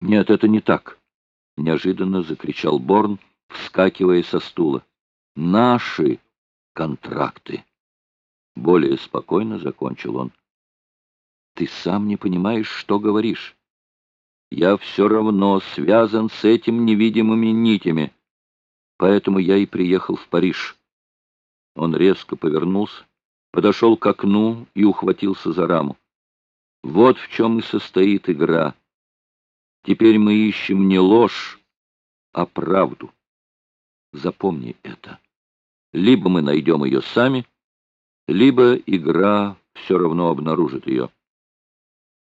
Нет, это не так, — неожиданно закричал Борн, вскакивая со стула. Наши контракты. Более спокойно закончил он. Ты сам не понимаешь, что говоришь. Я все равно связан с этим невидимыми нитями. Поэтому я и приехал в Париж. Он резко повернулся, подошел к окну и ухватился за раму. Вот в чем и состоит игра. Теперь мы ищем не ложь, а правду. Запомни это. Либо мы найдем ее сами, либо игра все равно обнаружит ее.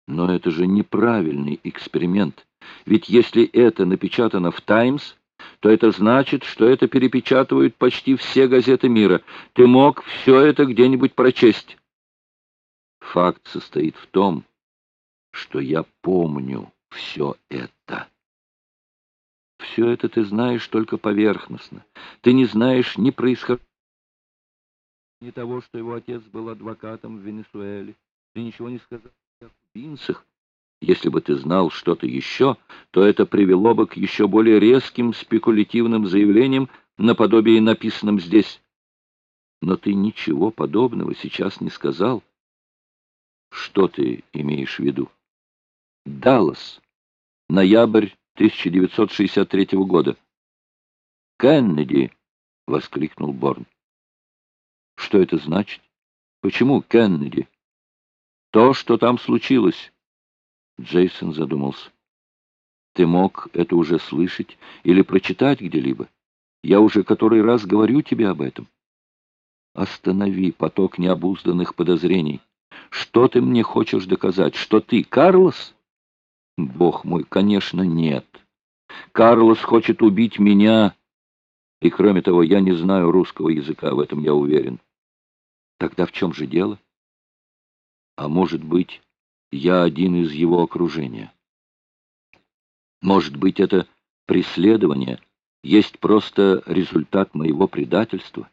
Но это же неправильный эксперимент. Ведь если это напечатано в «Таймс», то это значит, что это перепечатывают почти все газеты мира. Ты мог все это где-нибудь прочесть. Факт состоит в том, что я помню все это. Все это ты знаешь только поверхностно. Ты не знаешь ни происхождения, ни того, что его отец был адвокатом в Венесуэле. Ты ничего не сказал о кубинцах. Если бы ты знал что-то еще, то это привело бы к еще более резким спекулятивным заявлениям, наподобие написанным здесь. Но ты ничего подобного сейчас не сказал. Что ты имеешь в виду? Даллас. Ноябрь 1963 года. «Кеннеди!» — воскликнул Борн. «Что это значит? Почему Кеннеди?» «То, что там случилось». Джейсон задумался. «Ты мог это уже слышать или прочитать где-либо? Я уже который раз говорю тебе об этом. Останови поток необузданных подозрений. Что ты мне хочешь доказать? Что ты Карлос?» Бог мой, конечно, нет. Карлос хочет убить меня, и, кроме того, я не знаю русского языка, в этом я уверен. Тогда в чем же дело? А может быть, я один из его окружения? Может быть, это преследование есть просто результат моего предательства?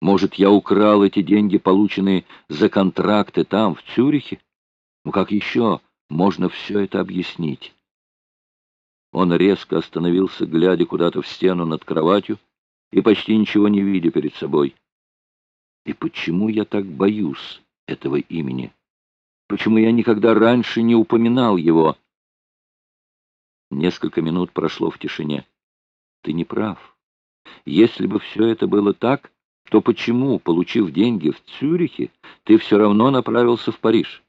Может, я украл эти деньги, полученные за контракты там, в Цюрихе? Ну как еще можно все это объяснить. Он резко остановился, глядя куда-то в стену над кроватью и почти ничего не видя перед собой. И почему я так боюсь этого имени? Почему я никогда раньше не упоминал его? Несколько минут прошло в тишине. Ты не прав. Если бы все это было так, то почему, получив деньги в Цюрихе, ты все равно направился в Париж?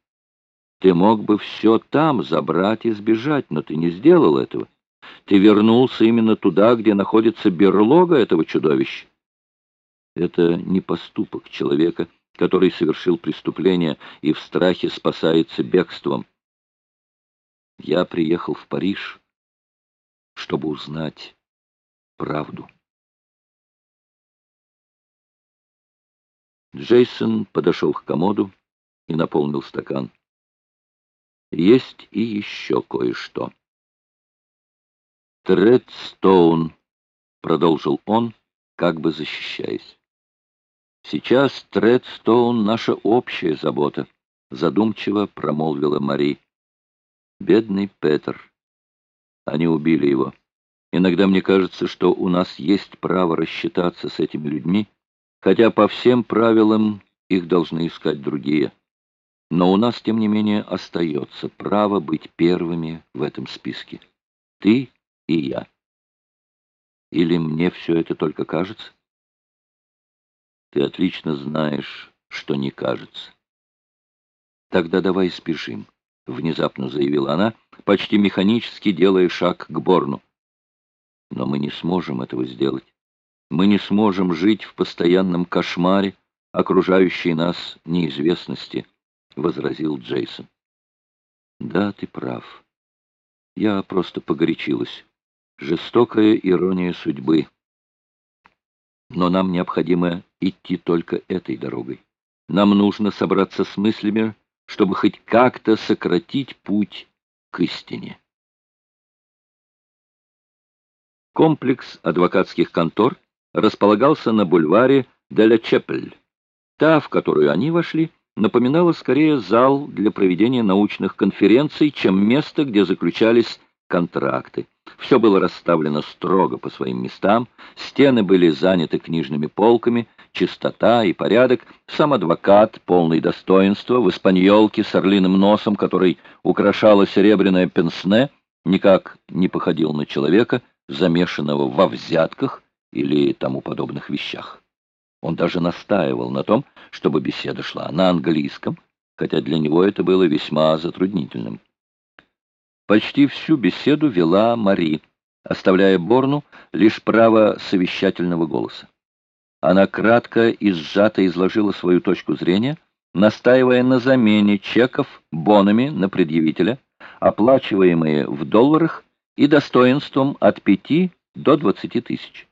Ты мог бы все там забрать и сбежать, но ты не сделал этого. Ты вернулся именно туда, где находится берлога этого чудовища. Это не поступок человека, который совершил преступление и в страхе спасается бегством. Я приехал в Париж, чтобы узнать правду. Джейсон подошел к комоду и наполнил стакан. Есть и еще кое-что. «Тредстоун», — продолжил он, как бы защищаясь. «Сейчас Тредстоун — наша общая забота», — задумчиво промолвила Мари. «Бедный Петер. Они убили его. Иногда мне кажется, что у нас есть право рассчитаться с этими людьми, хотя по всем правилам их должны искать другие». Но у нас, тем не менее, остается право быть первыми в этом списке. Ты и я. Или мне все это только кажется? Ты отлично знаешь, что не кажется. Тогда давай спешим, — внезапно заявила она, почти механически делая шаг к Борну. Но мы не сможем этого сделать. Мы не сможем жить в постоянном кошмаре, окружающей нас неизвестности. — возразил Джейсон. «Да, ты прав. Я просто погорячилась. Жестокая ирония судьбы. Но нам необходимо идти только этой дорогой. Нам нужно собраться с мыслями, чтобы хоть как-то сократить путь к истине». Комплекс адвокатских контор располагался на бульваре Деля Чепель. Та, в которую они вошли, — напоминала скорее зал для проведения научных конференций, чем место, где заключались контракты. Все было расставлено строго по своим местам, стены были заняты книжными полками, чистота и порядок, сам адвокат, полный достоинства, в испаньолке с орлиным носом, который украшало серебряное пенсне, никак не походил на человека, замешанного во взятках или тому подобных вещах. Он даже настаивал на том, чтобы беседа шла на английском, хотя для него это было весьма затруднительным. Почти всю беседу вела Мари, оставляя Борну лишь право совещательного голоса. Она кратко и сжато изложила свою точку зрения, настаивая на замене чеков бонами на предъявителя, оплачиваемые в долларах и достоинством от 5 до 20 тысяч.